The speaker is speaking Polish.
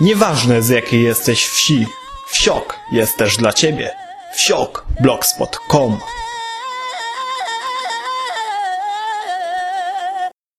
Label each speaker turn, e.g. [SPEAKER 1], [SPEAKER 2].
[SPEAKER 1] Nieważne z jakiej jesteś wsi, wsiok jest też dla ciebie. Wsiok blogspot.com